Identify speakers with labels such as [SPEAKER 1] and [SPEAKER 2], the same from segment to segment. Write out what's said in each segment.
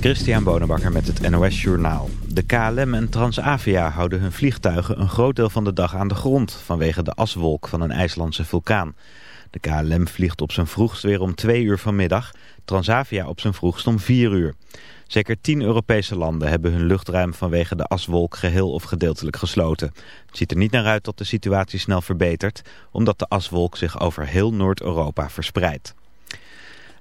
[SPEAKER 1] Christian Bonenbakker met het NOS Journaal. De KLM en Transavia houden hun vliegtuigen een groot deel van de dag aan de grond... vanwege de aswolk van een IJslandse vulkaan. De KLM vliegt op zijn vroegst weer om twee uur vanmiddag. Transavia op zijn vroegst om vier uur. Zeker tien Europese landen hebben hun luchtruim vanwege de aswolk geheel of gedeeltelijk gesloten. Het ziet er niet naar uit dat de situatie snel verbetert... omdat de aswolk zich over heel Noord-Europa verspreidt.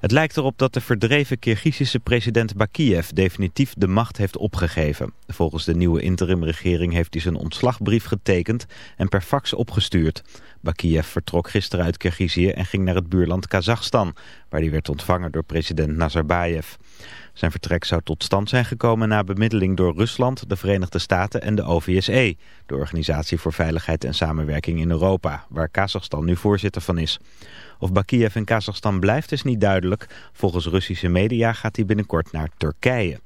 [SPEAKER 1] Het lijkt erop dat de verdreven Kirgizische president Bakiev definitief de macht heeft opgegeven. Volgens de nieuwe interimregering heeft hij zijn ontslagbrief getekend en per fax opgestuurd. Bakiev vertrok gisteren uit Kirgizië en ging naar het buurland Kazachstan, waar hij werd ontvangen door president Nazarbayev. Zijn vertrek zou tot stand zijn gekomen na bemiddeling door Rusland, de Verenigde Staten en de OVSE, de Organisatie voor Veiligheid en Samenwerking in Europa, waar Kazachstan nu voorzitter van is. Of Bakiev in Kazachstan blijft is niet duidelijk. Volgens Russische media gaat hij binnenkort naar Turkije.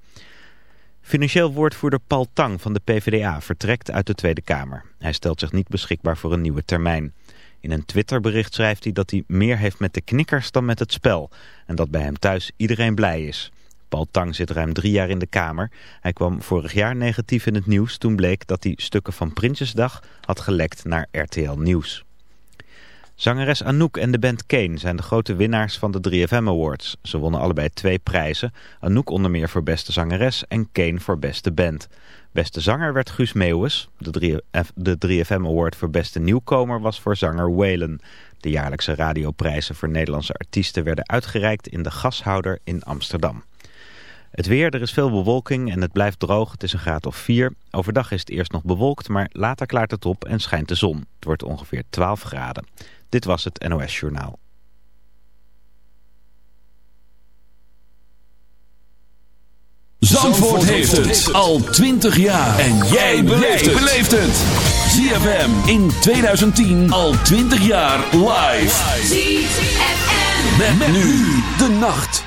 [SPEAKER 1] Financieel woordvoerder Paul Tang van de PvdA vertrekt uit de Tweede Kamer. Hij stelt zich niet beschikbaar voor een nieuwe termijn. In een Twitterbericht schrijft hij dat hij meer heeft met de knikkers dan met het spel. En dat bij hem thuis iedereen blij is. Paul Tang zit ruim drie jaar in de Kamer. Hij kwam vorig jaar negatief in het nieuws toen bleek dat hij stukken van Prinsjesdag had gelekt naar RTL Nieuws. Zangeres Anouk en de band Kane zijn de grote winnaars van de 3FM Awards. Ze wonnen allebei twee prijzen. Anouk onder meer voor beste zangeres en Kane voor beste band. Beste zanger werd Guus Meeuwis. De 3FM Award voor beste nieuwkomer was voor zanger Waylon. De jaarlijkse radioprijzen voor Nederlandse artiesten werden uitgereikt in de Gashouder in Amsterdam. Het weer, er is veel bewolking en het blijft droog. Het is een graad of 4. Overdag is het eerst nog bewolkt, maar later klaart het op en schijnt de zon. Het wordt ongeveer 12 graden. Dit was het NOS Journaal.
[SPEAKER 2] Zandvoort, heeft het al 20 jaar. En jij beleeft het. ZFM in 2010 al 20 jaar live. ZFM. met nu de nacht.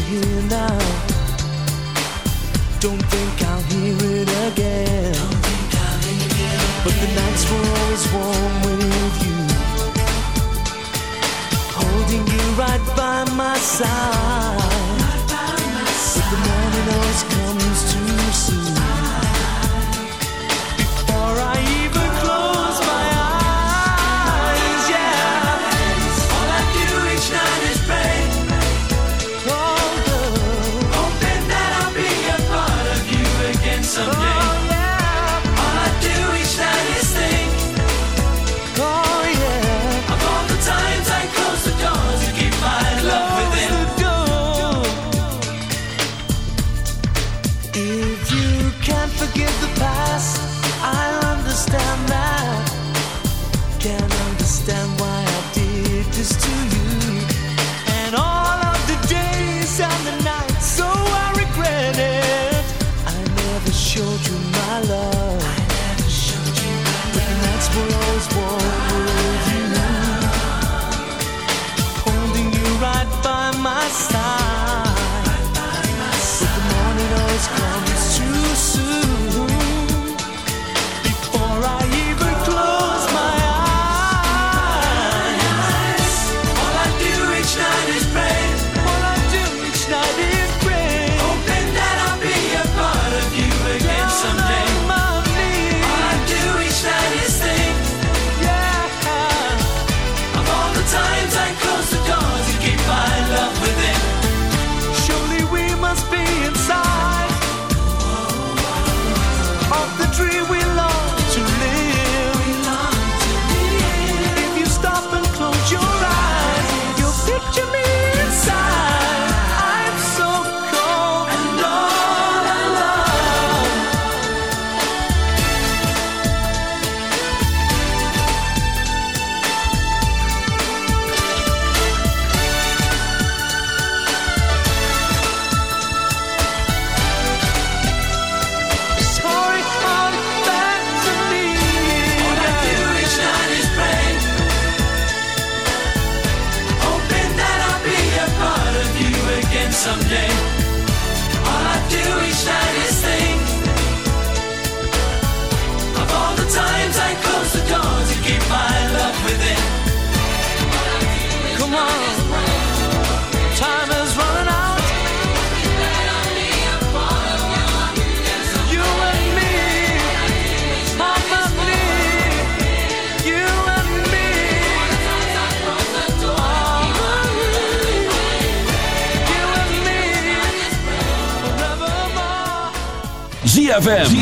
[SPEAKER 3] here now. Don't think I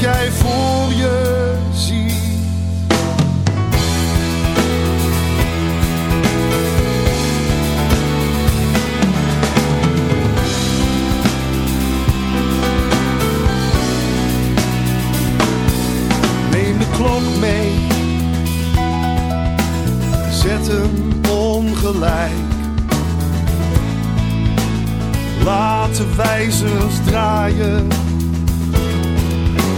[SPEAKER 4] Jij voor je. Neem de klok mee, zet hem ongelijk. Laat de wijzers draaien,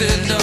[SPEAKER 4] Wasted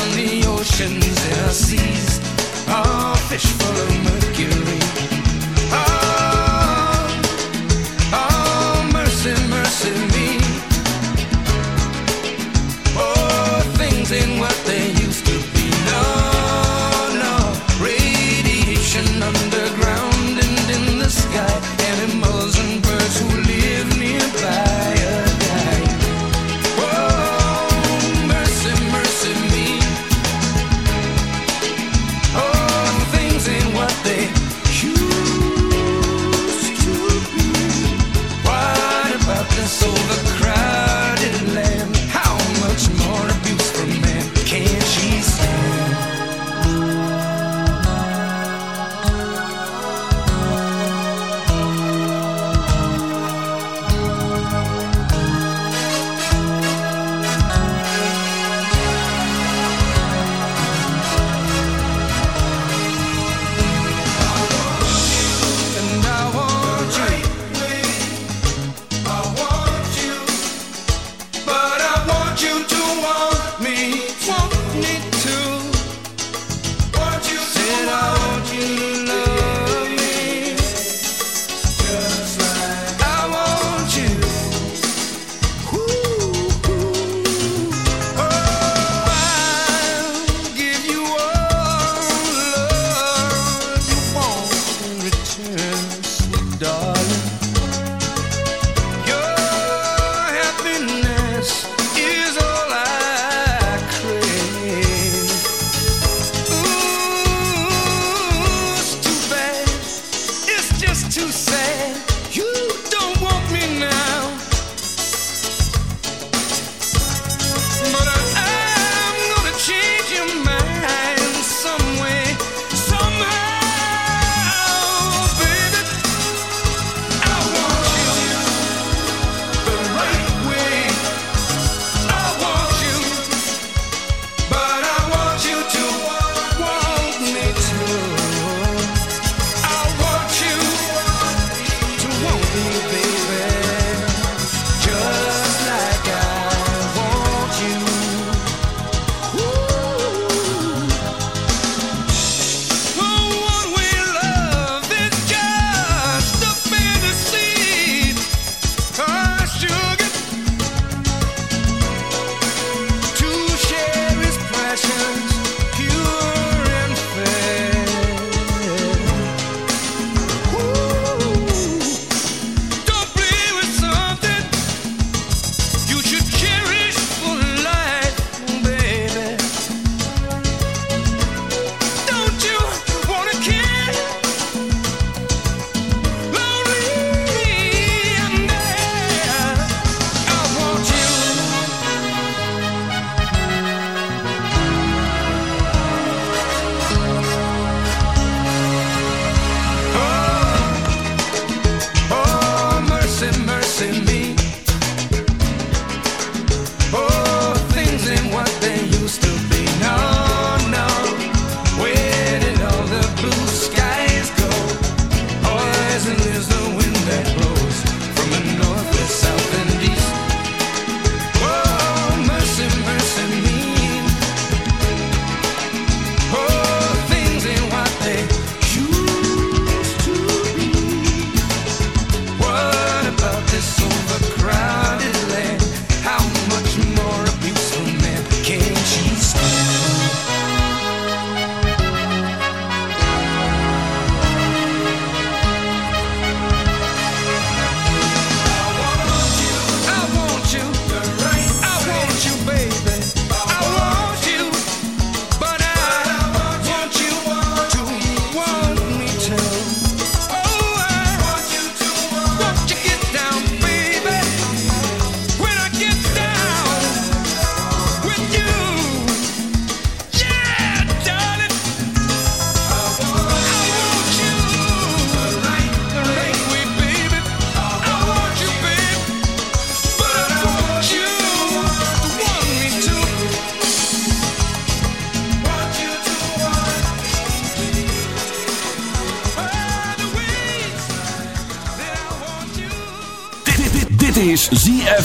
[SPEAKER 5] too sad.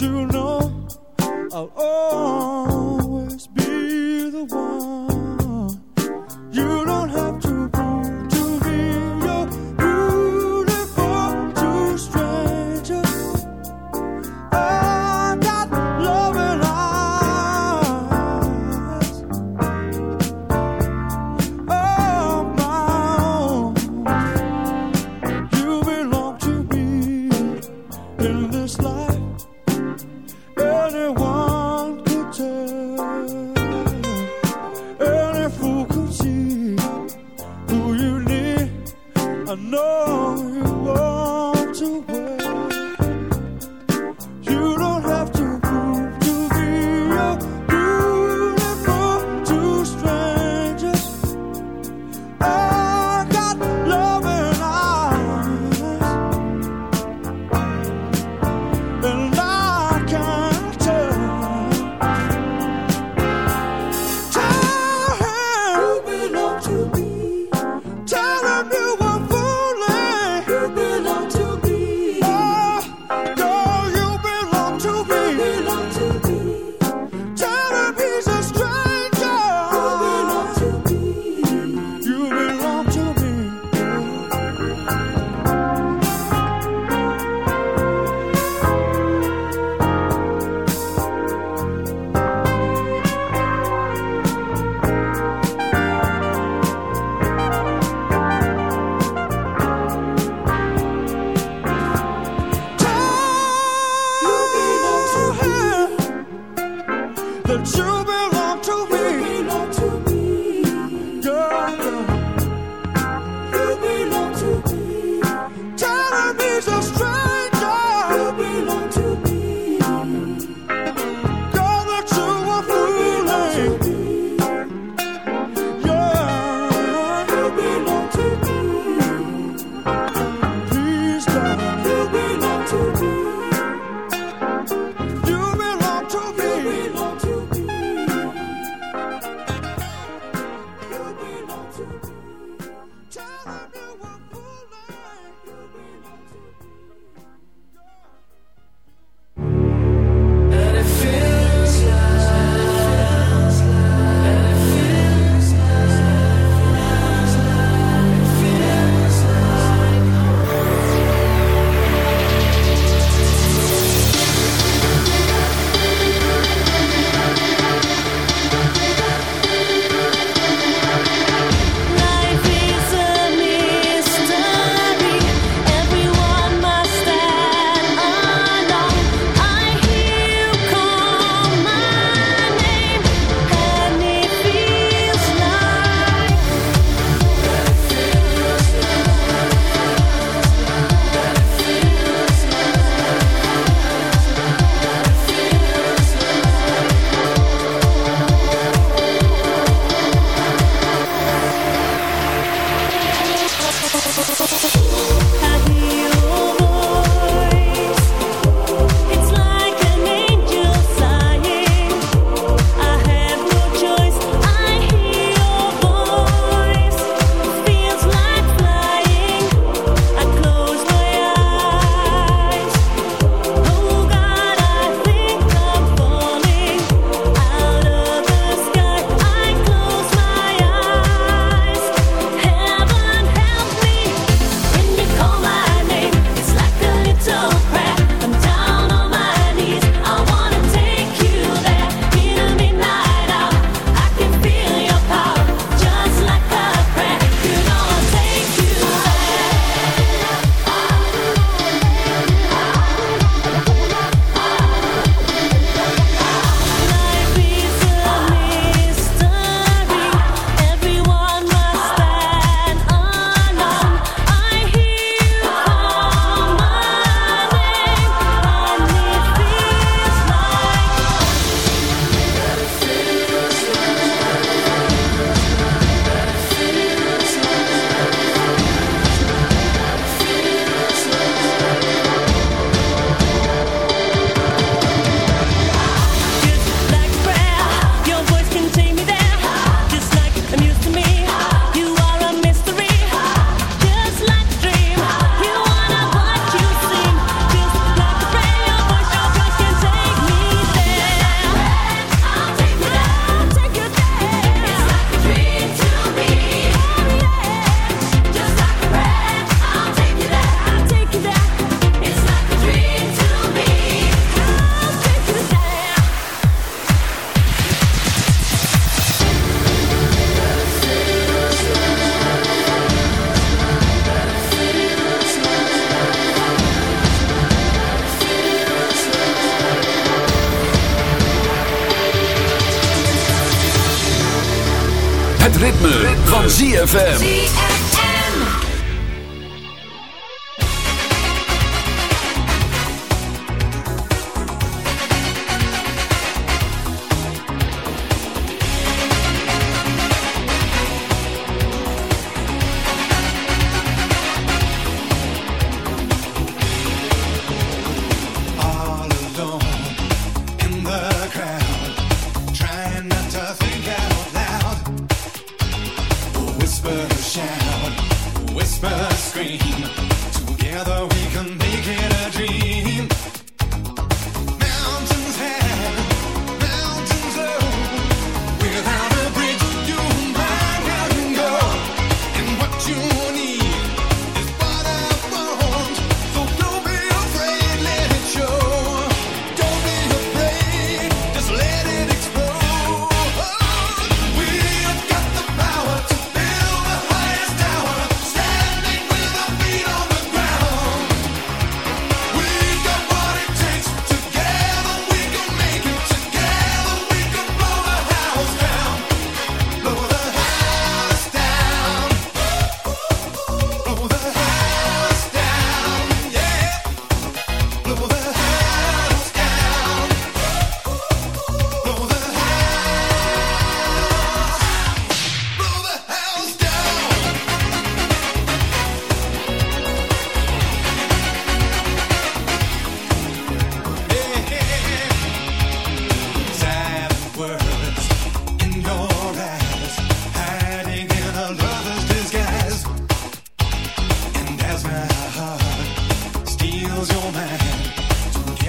[SPEAKER 6] You know I'll always be the one?
[SPEAKER 7] Van ZFM.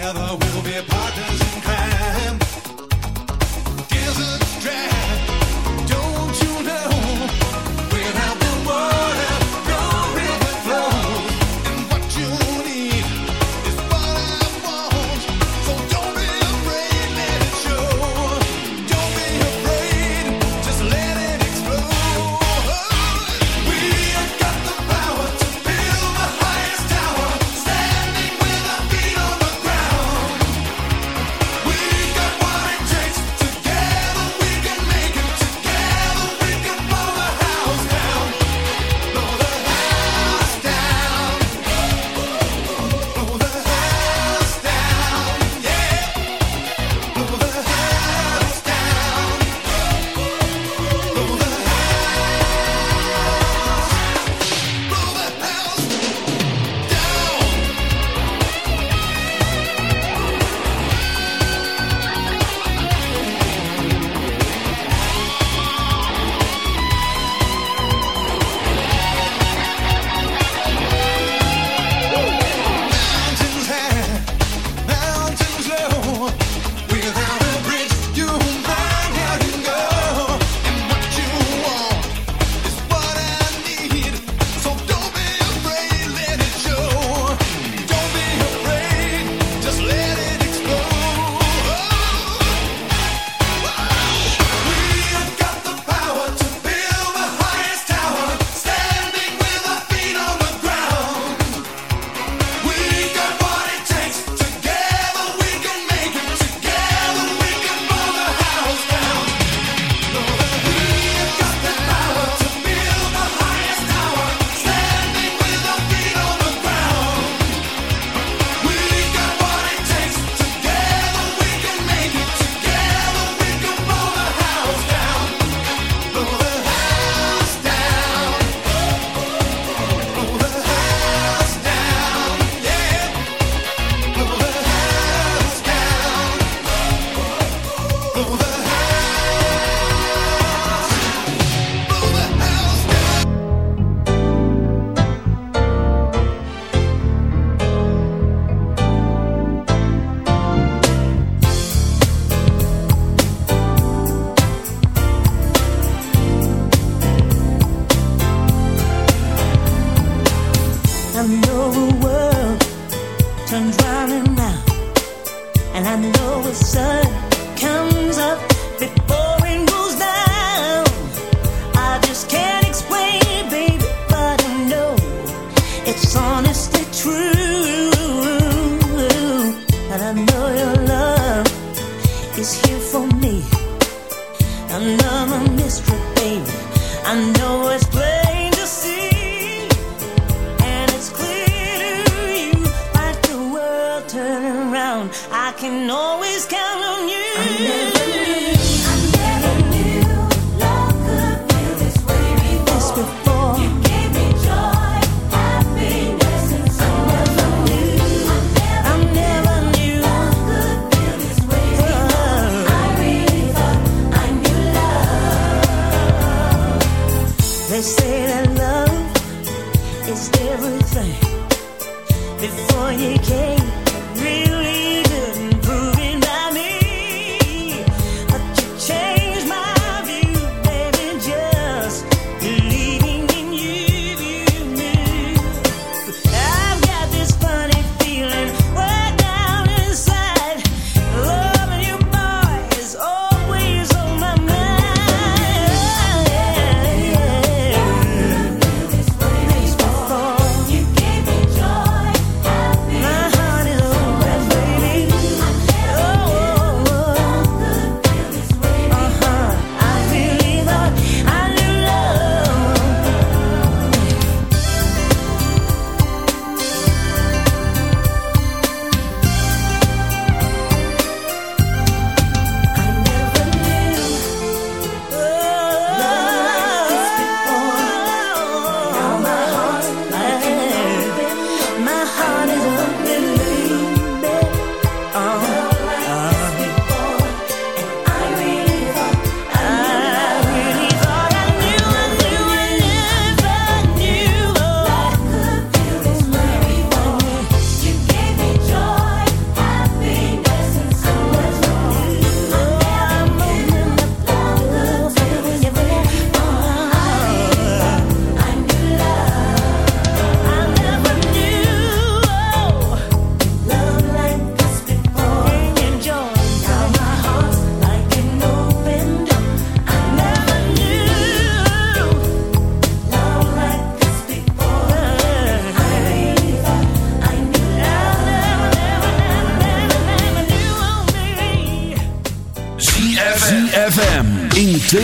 [SPEAKER 8] Together we'll be partners in crime.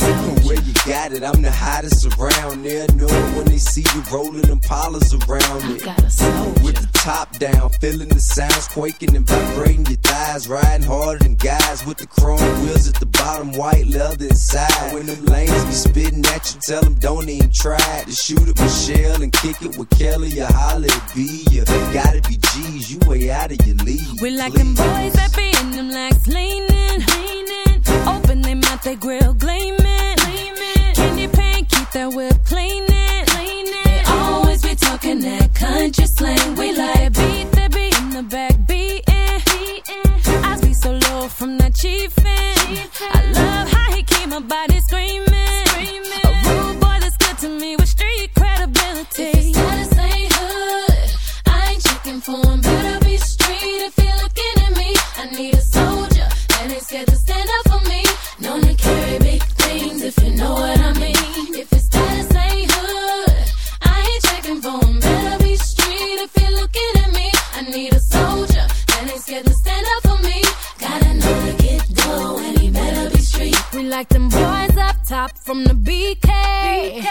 [SPEAKER 9] Where you got it, I'm the hottest around. They'll know it when they see you rolling them polars around it. With the top down, feeling the sounds quaking and vibrating your thighs. Riding harder than guys with the chrome wheels at the bottom, white leather inside. When them lanes be spitting at you, tell them don't even try to shoot at Michelle and kick it with Kelly or holla at B. You gotta be G's, you way out of your league.
[SPEAKER 10] We like them boys that be in them legs leaning, leaning. Open they mouth, they grill gleaming, gleaming. Candy paint, keep that whip cleaning, cleaning. They always be talking that country slang. We like beat that beat in the back beating, beating. I be so low from that chiefin'. I love how he keep my body screaming, screaming. A rude boy that's good to me with street credibility. If his status ain't hood, I ain't checking for him. Better be street if you're looking at me. I need a soldier that ain't scared to stand up for me. Carry big things if you know what I mean. If status ain't hood, I ain't checking for him. Better be street if you're looking at me. I need a soldier that ain't scared to stand up for me. Gotta know to get dough and he better be street. We like them boys up top from the BK.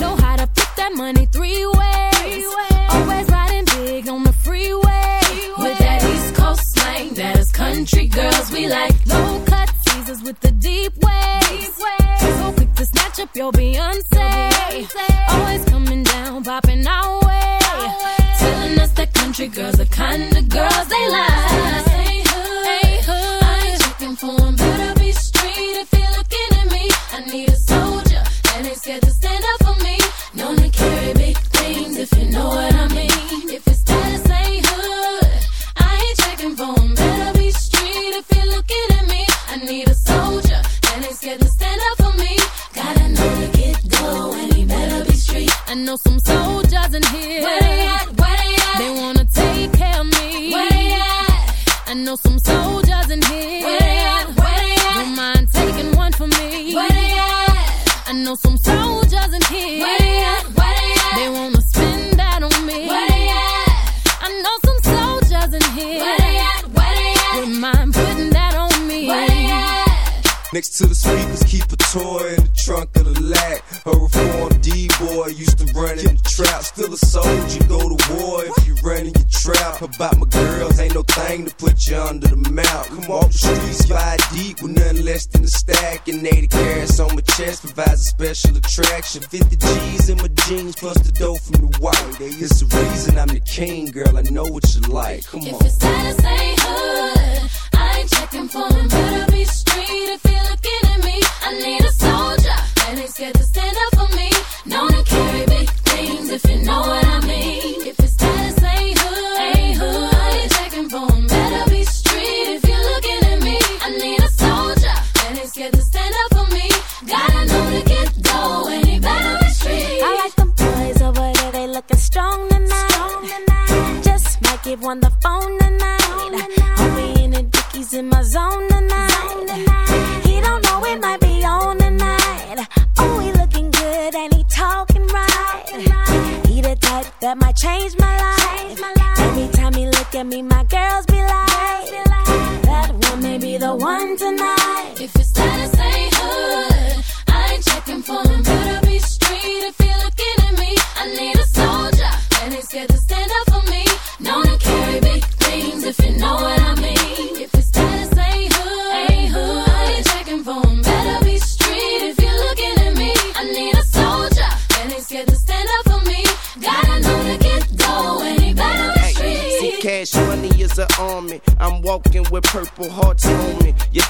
[SPEAKER 10] Know how to flip that money three ways. Always riding big on the freeway. With that East Coast slang, that is country girls. We like low cut teasers with the deep waves. So quick to snatch up your Beyonce. Always coming down, popping our way. Telling us that country girls are kind of girls they like. Ain't hood. I ain't checking for 'em, action 50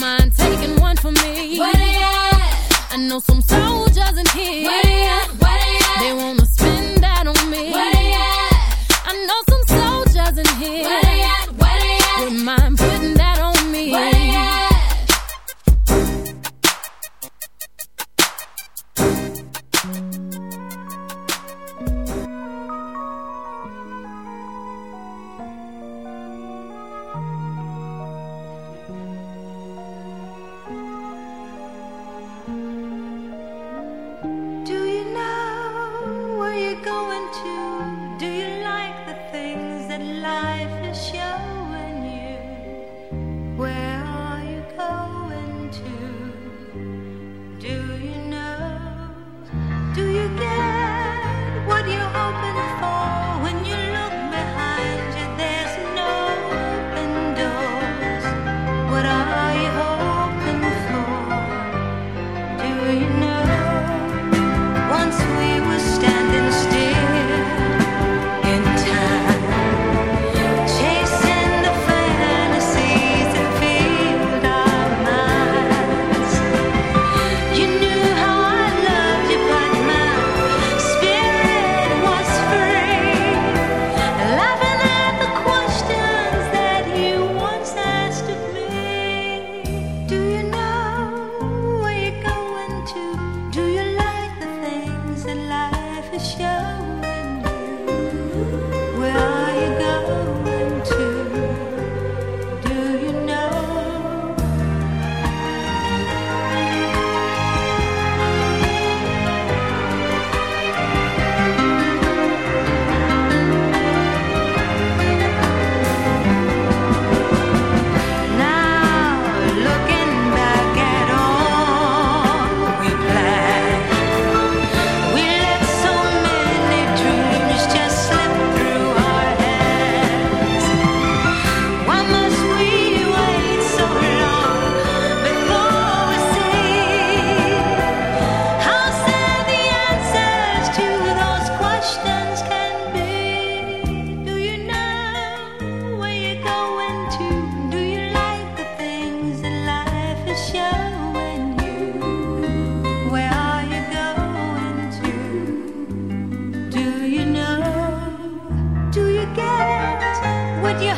[SPEAKER 11] mind taking one for me.
[SPEAKER 12] Where they at?
[SPEAKER 11] I know some soldiers in here.
[SPEAKER 12] Where they at? Where they at?
[SPEAKER 11] They wanna spend that on me.
[SPEAKER 12] Where they at?
[SPEAKER 11] I know some soldiers in here.
[SPEAKER 12] Where they at? Where they at?
[SPEAKER 11] Wouldn't mind putting that on me.
[SPEAKER 12] Where they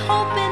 [SPEAKER 13] hoping.